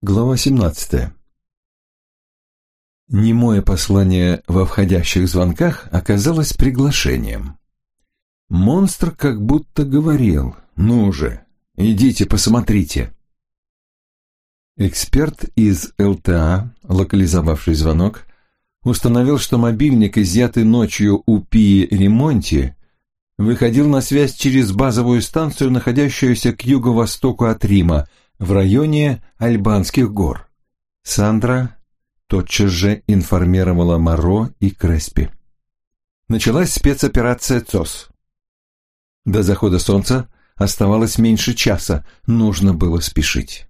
Глава 17. Немое послание во входящих звонках оказалось приглашением. Монстр как будто говорил «Ну же, идите посмотрите». Эксперт из ЛТА, локализовавший звонок, установил, что мобильник, изъятый ночью у Пии Ремонти, выходил на связь через базовую станцию, находящуюся к юго-востоку от Рима, в районе Альбанских гор. Сандра тотчас же информировала Моро и Креспи. Началась спецоперация ЦОС. До захода солнца оставалось меньше часа, нужно было спешить.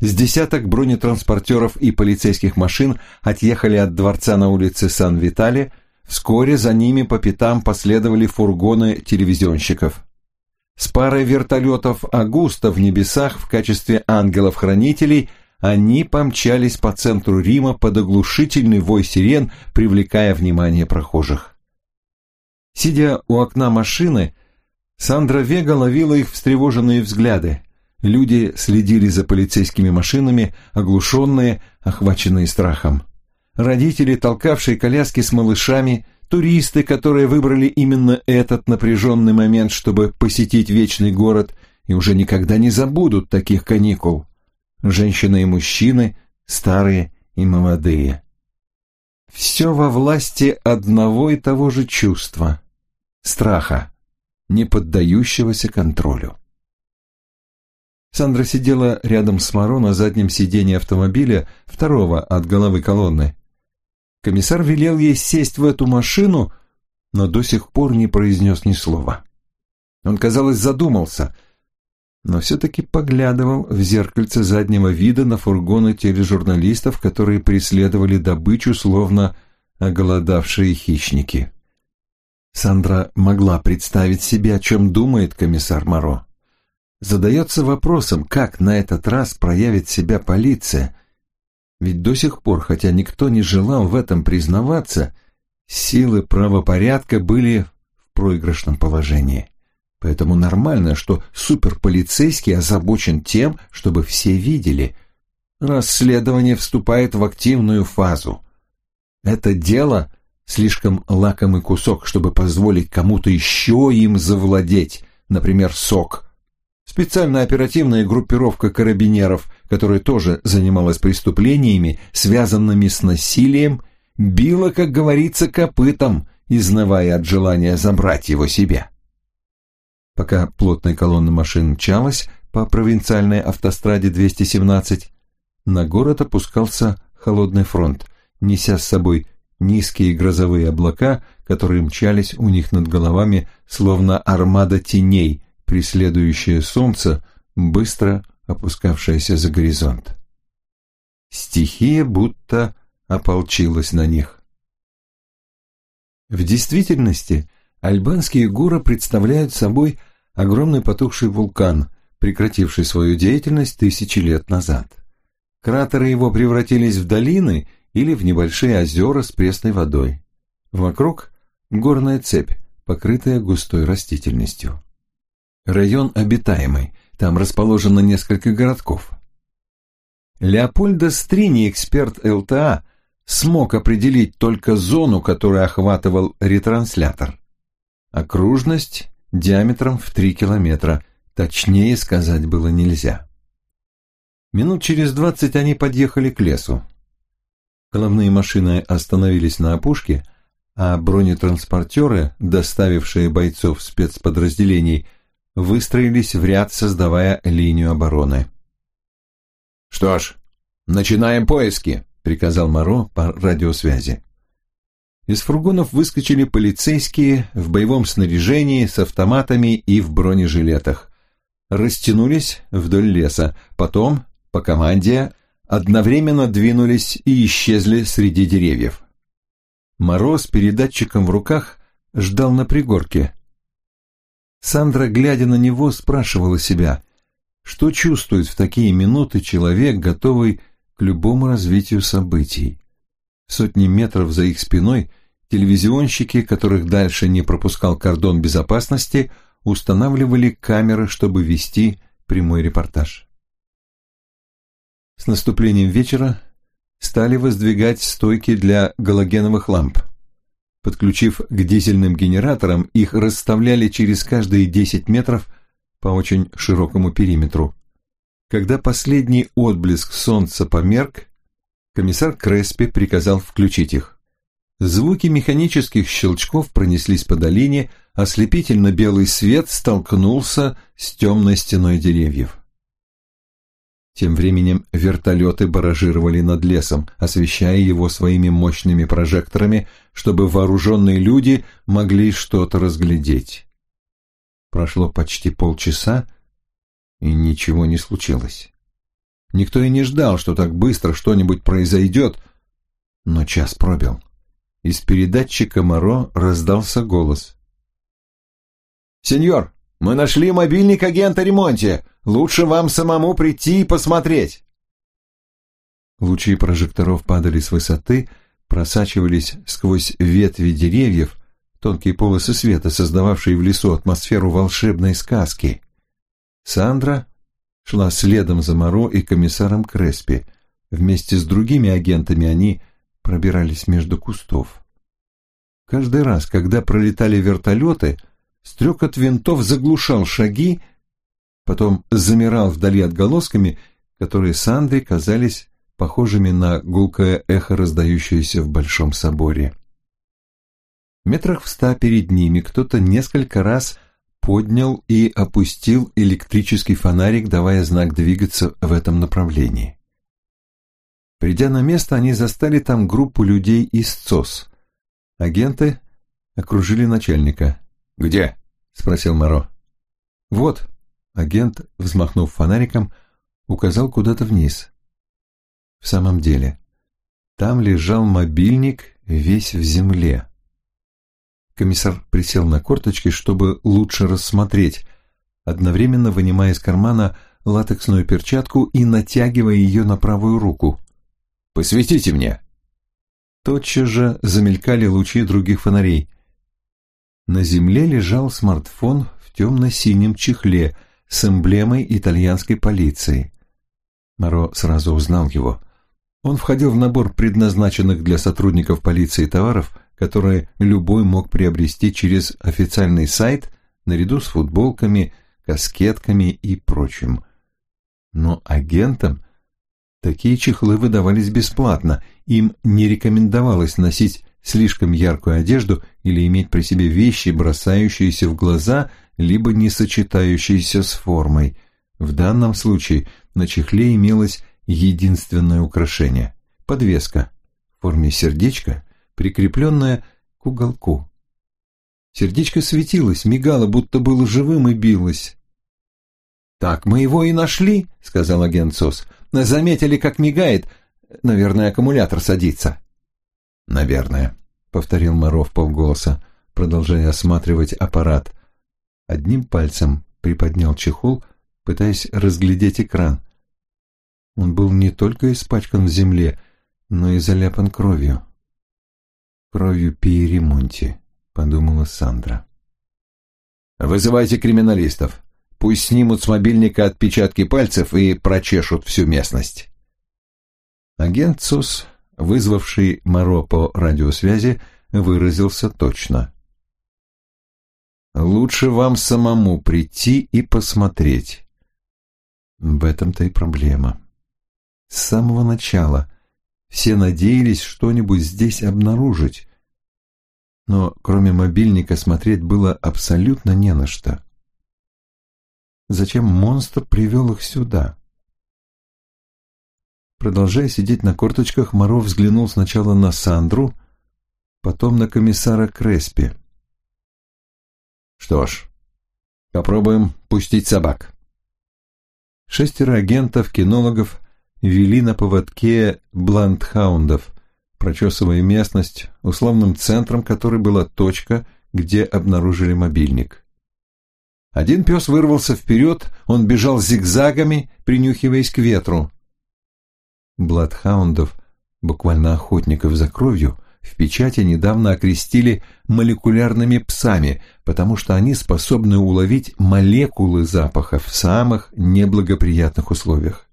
С десяток бронетранспортеров и полицейских машин отъехали от дворца на улице Сан-Витале, вскоре за ними по пятам последовали фургоны телевизионщиков. С парой вертолетов Агуста в небесах в качестве ангелов-хранителей они помчались по центру Рима под оглушительный вой сирен, привлекая внимание прохожих. Сидя у окна машины, Сандра Вега ловила их встревоженные взгляды. Люди следили за полицейскими машинами, оглушенные, охваченные страхом. Родители, толкавшие коляски с малышами, Туристы, которые выбрали именно этот напряженный момент, чтобы посетить вечный город, и уже никогда не забудут таких каникул. Женщины и мужчины, старые и молодые. Все во власти одного и того же чувства – страха, не поддающегося контролю. Сандра сидела рядом с Маро на заднем сиденье автомобиля, второго от головы колонны. Комиссар велел ей сесть в эту машину, но до сих пор не произнес ни слова. Он, казалось, задумался, но все-таки поглядывал в зеркальце заднего вида на фургоны тележурналистов, которые преследовали добычу, словно оголодавшие хищники. Сандра могла представить себе, о чем думает комиссар Моро. Задается вопросом, как на этот раз проявит себя полиция, ведь до сих пор, хотя никто не желал в этом признаваться, силы правопорядка были в проигрышном положении. Поэтому нормально, что суперполицейский озабочен тем, чтобы все видели. Расследование вступает в активную фазу. Это дело слишком лакомый кусок, чтобы позволить кому-то еще им завладеть, например, сок. Специальная оперативная группировка карабинеров, которая тоже занималась преступлениями, связанными с насилием, била, как говорится, копытом, изнывая от желания забрать его себе. Пока плотная колонна машин мчалась по провинциальной автостраде 217, на город опускался холодный фронт, неся с собой низкие грозовые облака, которые мчались у них над головами, словно армада теней, преследующее солнце, быстро опускавшееся за горизонт. Стихия будто ополчилась на них. В действительности альбанские горы представляют собой огромный потухший вулкан, прекративший свою деятельность тысячи лет назад. Кратеры его превратились в долины или в небольшие озера с пресной водой. Вокруг горная цепь, покрытая густой растительностью. Район обитаемый, там расположено несколько городков. Леопольдо Стрини, эксперт ЛТА, смог определить только зону, которую охватывал ретранслятор. Окружность диаметром в 3 километра, точнее сказать было нельзя. Минут через двадцать они подъехали к лесу. Головные машины остановились на опушке, а бронетранспортеры, доставившие бойцов спецподразделений, выстроились в ряд, создавая линию обороны. «Что ж, начинаем поиски», — приказал Моро по радиосвязи. Из фургонов выскочили полицейские в боевом снаряжении с автоматами и в бронежилетах. Растянулись вдоль леса, потом, по команде, одновременно двинулись и исчезли среди деревьев. Моро с передатчиком в руках ждал на пригорке, Сандра, глядя на него, спрашивала себя, что чувствует в такие минуты человек, готовый к любому развитию событий. Сотни метров за их спиной телевизионщики, которых дальше не пропускал кордон безопасности, устанавливали камеры, чтобы вести прямой репортаж. С наступлением вечера стали воздвигать стойки для галогеновых ламп. Подключив к дизельным генераторам, их расставляли через каждые 10 метров по очень широкому периметру. Когда последний отблеск солнца померк, комиссар Креспи приказал включить их. Звуки механических щелчков пронеслись по долине, ослепительно белый свет столкнулся с темной стеной деревьев. Тем временем вертолеты баражировали над лесом, освещая его своими мощными прожекторами, чтобы вооруженные люди могли что-то разглядеть. Прошло почти полчаса, и ничего не случилось. Никто и не ждал, что так быстро что-нибудь произойдет, но час пробил. Из передатчика Моро раздался голос. «Сеньор, мы нашли мобильник агента ремонте. Лучше вам самому прийти и посмотреть. Лучи прожекторов падали с высоты, просачивались сквозь ветви деревьев, тонкие полосы света, создававшие в лесу атмосферу волшебной сказки. Сандра шла следом за Моро и комиссаром Креспи. Вместе с другими агентами они пробирались между кустов. Каждый раз, когда пролетали вертолеты, стрекот винтов заглушал шаги, потом замирал вдали отголосками, которые Сандре казались похожими на гулкое эхо, раздающееся в Большом соборе. Метрах в ста перед ними кто-то несколько раз поднял и опустил электрический фонарик, давая знак двигаться в этом направлении. Придя на место, они застали там группу людей из ЦОС. Агенты окружили начальника. «Где?» — спросил Моро. «Вот», Агент, взмахнув фонариком, указал куда-то вниз. В самом деле, там лежал мобильник весь в земле. Комиссар присел на корточки, чтобы лучше рассмотреть, одновременно вынимая из кармана латексную перчатку и натягивая ее на правую руку. «Посветите мне!» Тотчас же замелькали лучи других фонарей. На земле лежал смартфон в темно-синем чехле – с эмблемой итальянской полиции. Моро сразу узнал его. Он входил в набор предназначенных для сотрудников полиции товаров, которые любой мог приобрести через официальный сайт наряду с футболками, каскетками и прочим. Но агентам такие чехлы выдавались бесплатно, им не рекомендовалось носить слишком яркую одежду или иметь при себе вещи, бросающиеся в глаза – либо не сочетающиеся с формой. В данном случае на чехле имелось единственное украшение – подвеска в форме сердечка, прикрепленная к уголку. Сердечко светилось, мигало, будто было живым и билось. «Так мы его и нашли», — сказал агент СОС. «Заметили, как мигает. Наверное, аккумулятор садится». «Наверное», — повторил Моров полголоса, продолжая осматривать аппарат одним пальцем приподнял чехол, пытаясь разглядеть экран. Он был не только испачкан в земле, но и заляпан кровью. «Кровью Пиеремонти», — подумала Сандра. «Вызывайте криминалистов. Пусть снимут с мобильника отпечатки пальцев и прочешут всю местность». Агент СОС, вызвавший Моро по радиосвязи, выразился точно. Лучше вам самому прийти и посмотреть. В этом-то и проблема. С самого начала все надеялись что-нибудь здесь обнаружить, но кроме мобильника смотреть было абсолютно не на что. Зачем монстр привел их сюда? Продолжая сидеть на корточках, Моро взглянул сначала на Сандру, потом на комиссара Креспи. Что ж, попробуем пустить собак. Шестеро агентов-кинологов вели на поводке бландхаундов, прочесывая местность, условным центром которой была точка, где обнаружили мобильник. Один пес вырвался вперед, он бежал зигзагами, принюхиваясь к ветру. Бладхаундов, буквально охотников за кровью, в печати недавно окрестили молекулярными псами, потому что они способны уловить молекулы запаха в самых неблагоприятных условиях.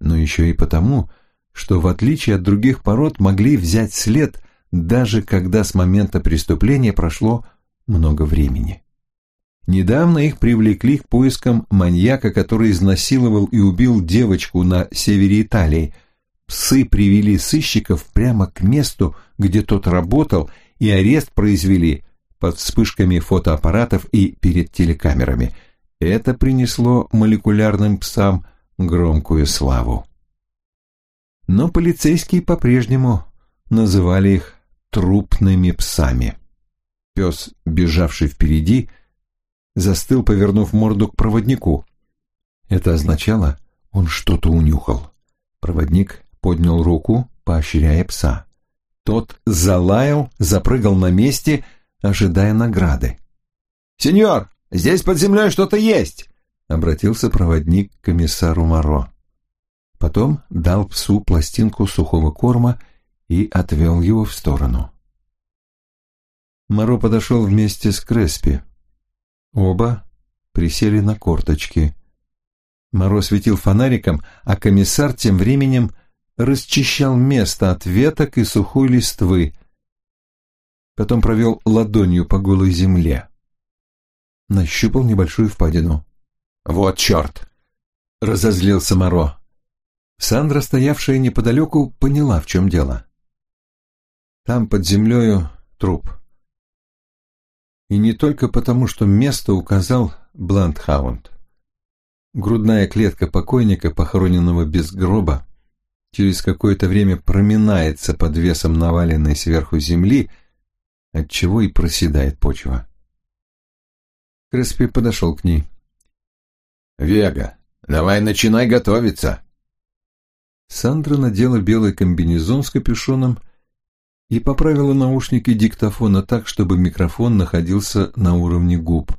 но еще и потому, что в отличие от других пород могли взять след, даже когда с момента преступления прошло много времени. Недавно их привлекли к поискам маньяка, который изнасиловал и убил девочку на севере Италии. Псы привели сыщиков прямо к месту, где тот работал, и арест произвели под вспышками фотоаппаратов и перед телекамерами. Это принесло молекулярным псам громкую славу. Но полицейские по-прежнему называли их трупными псами. Пес, бежавший впереди, застыл, повернув морду к проводнику. Это означало, он что-то унюхал. Проводник поднял руку, поощряя пса. Тот залаял, запрыгал на месте, ожидая награды. «Сеньор, здесь под землей что-то есть!» — обратился проводник к комиссару Моро. Потом дал псу пластинку сухого корма и отвел его в сторону. Моро подошел вместе с Креспи. Оба присели на корточки. Моро светил фонариком, а комиссар тем временем расчищал место от веток и сухой листвы. Потом провел ладонью по голой земле. Нащупал небольшую впадину. «Вот черт!» — разозлился Моро. Сандра, стоявшая неподалеку, поняла, в чем дело. Там под землею труп. И не только потому, что место указал Бландхаунд. Грудная клетка покойника, похороненного без гроба, через какое-то время проминается под весом наваленной сверху земли, отчего и проседает почва. Креспи подошел к ней. «Вега, давай начинай готовиться!» Сандра надела белый комбинезон с капюшоном и поправила наушники диктофона так, чтобы микрофон находился на уровне губ.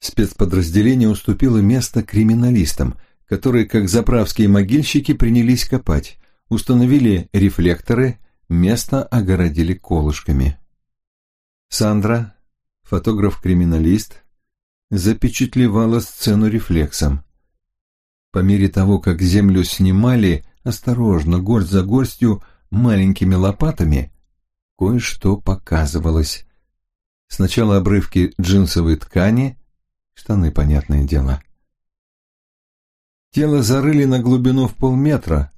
Спецподразделение уступило место криминалистам, которые, как заправские могильщики, принялись копать, установили рефлекторы, место огородили колышками. Сандра, фотограф-криминалист, запечатлевала сцену рефлексом. По мере того, как землю снимали, осторожно, горсть за горстью, маленькими лопатами, кое-что показывалось. Сначала обрывки джинсовой ткани, штаны, понятное дело. Тело зарыли на глубину в полметра,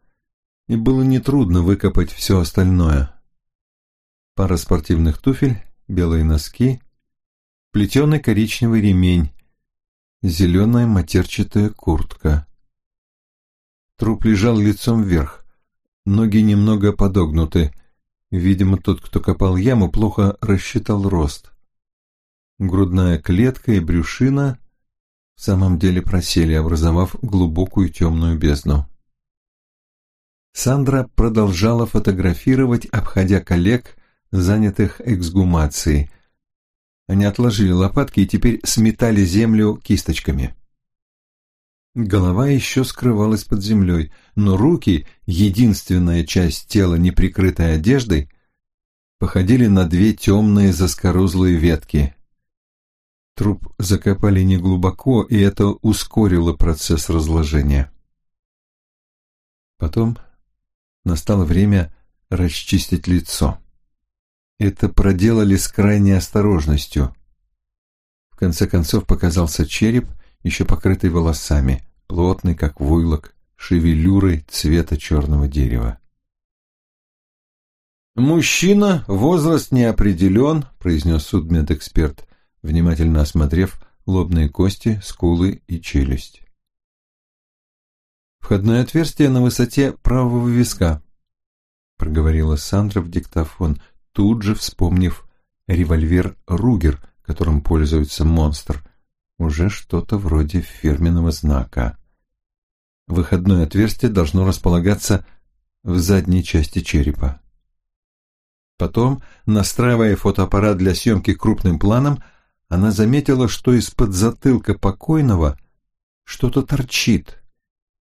и было нетрудно выкопать все остальное. Пара спортивных туфель, белые носки, плетеный коричневый ремень, зеленая матерчатая куртка. Труп лежал лицом вверх. Ноги немного подогнуты. Видимо, тот, кто копал яму, плохо рассчитал рост. Грудная клетка и брюшина в самом деле просели, образовав глубокую темную бездну. Сандра продолжала фотографировать, обходя коллег, занятых эксгумацией. Они отложили лопатки и теперь сметали землю кисточками. Голова еще скрывалась под землей, но руки, единственная часть тела, не прикрытая одеждой, походили на две темные заскорузлые ветки. Труп закопали неглубоко, и это ускорило процесс разложения. Потом настало время расчистить лицо. Это проделали с крайней осторожностью. В конце концов показался череп — еще покрытый волосами, плотный, как войлок, шевелюрой цвета черного дерева. «Мужчина, возраст не определен», — произнес судмедэксперт, внимательно осмотрев лобные кости, скулы и челюсть. «Входное отверстие на высоте правого виска», — проговорила Сандра в диктофон, тут же вспомнив револьвер «Ругер», которым пользуется монстр, уже что-то вроде фирменного знака. Выходное отверстие должно располагаться в задней части черепа. Потом, настраивая фотоаппарат для съемки крупным планом, она заметила, что из-под затылка покойного что-то торчит.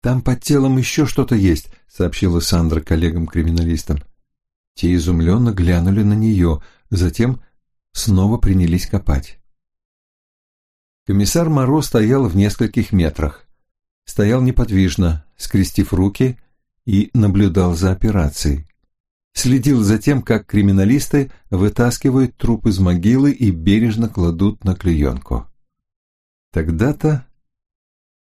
«Там под телом еще что-то есть», — сообщила Сандра коллегам-криминалистам. Те изумленно глянули на нее, затем снова принялись копать. Комиссар Моро стоял в нескольких метрах. стоял неподвижно, скрестив руки, и наблюдал за операцией. Следил за тем, как криминалисты вытаскивают труп из могилы и бережно кладут на клеенку. Тогда-то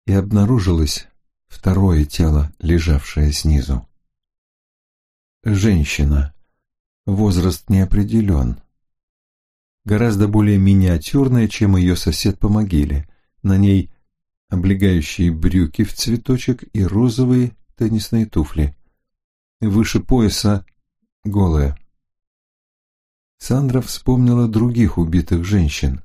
и обнаружилось второе тело, лежавшее снизу. Женщина. Возраст не определен. Гораздо более миниатюрная, чем ее сосед по могиле. На ней облегающие брюки в цветочек и розовые теннисные туфли. Выше пояса голая. Сандра вспомнила других убитых женщин.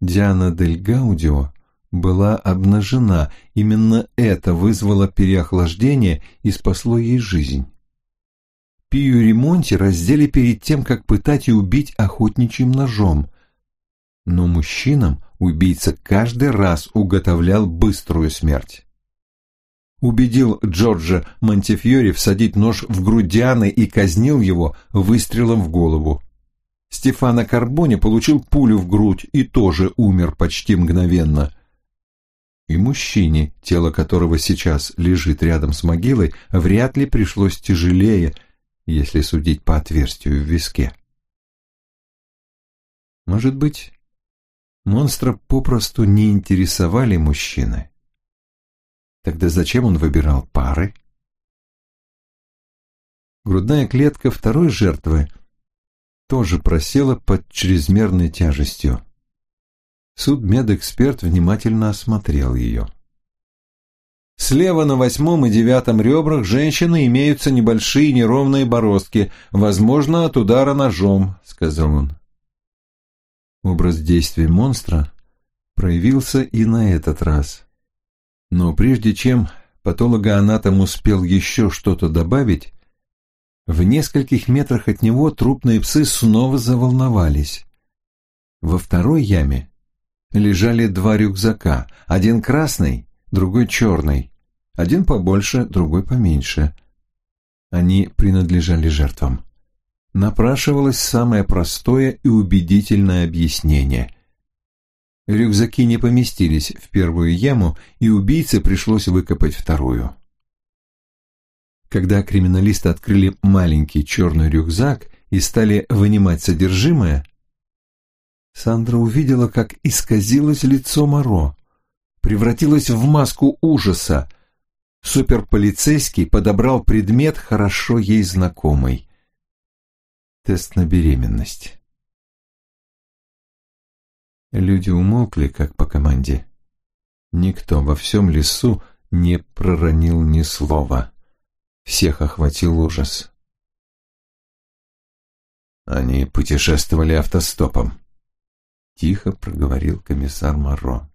Диана Дель Гаудио была обнажена, именно это вызвало переохлаждение и спасло ей жизнь. Пию Ремонти раздели перед тем, как пытать и убить охотничьим ножом. Но мужчинам убийца каждый раз уготовлял быструю смерть. Убедил Джорджа Монтефьори всадить нож в грудь Дианы и казнил его выстрелом в голову. Стефано Карбони получил пулю в грудь и тоже умер почти мгновенно. И мужчине, тело которого сейчас лежит рядом с могилой, вряд ли пришлось тяжелее, если судить по отверстию в виске. Может быть, монстра попросту не интересовали мужчины. Тогда зачем он выбирал пары? Грудная клетка второй жертвы тоже просела под чрезмерной тяжестью. Судмедэксперт внимательно осмотрел ее. Слева на восьмом и девятом ребрах женщины имеются небольшие неровные бороздки, возможно, от удара ножом, сказал он. Образ действий монстра проявился и на этот раз. Но прежде чем патологоанатом успел еще что-то добавить, в нескольких метрах от него трупные псы снова заволновались. Во второй яме лежали два рюкзака, один красный, другой черный, один побольше, другой поменьше. Они принадлежали жертвам. Напрашивалось самое простое и убедительное объяснение. Рюкзаки не поместились в первую яму, и убийце пришлось выкопать вторую. Когда криминалисты открыли маленький черный рюкзак и стали вынимать содержимое, Сандра увидела, как исказилось лицо Моро, превратилось в маску ужаса. Суперполицейский подобрал предмет, хорошо ей знакомый. Тест на беременность. Люди умолкли, как по команде. Никто во всем лесу не проронил ни слова. Всех охватил ужас. Они путешествовали автостопом. Тихо проговорил комиссар Моро.